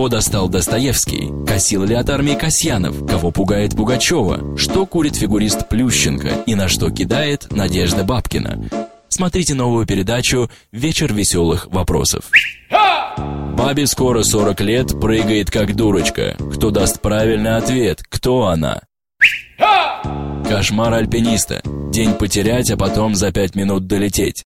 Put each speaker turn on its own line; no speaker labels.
Кого достал Достоевский? Косил ли от армии Касьянов? Кого пугает Пугачева? Что курит фигурист Плющенко? И на что кидает Надежда Бабкина? Смотрите новую передачу «Вечер веселых вопросов». Бабе скоро 40 лет, прыгает как дурочка. Кто даст правильный ответ? Кто она? Кошмар альпиниста. День потерять, а потом за пять минут долететь.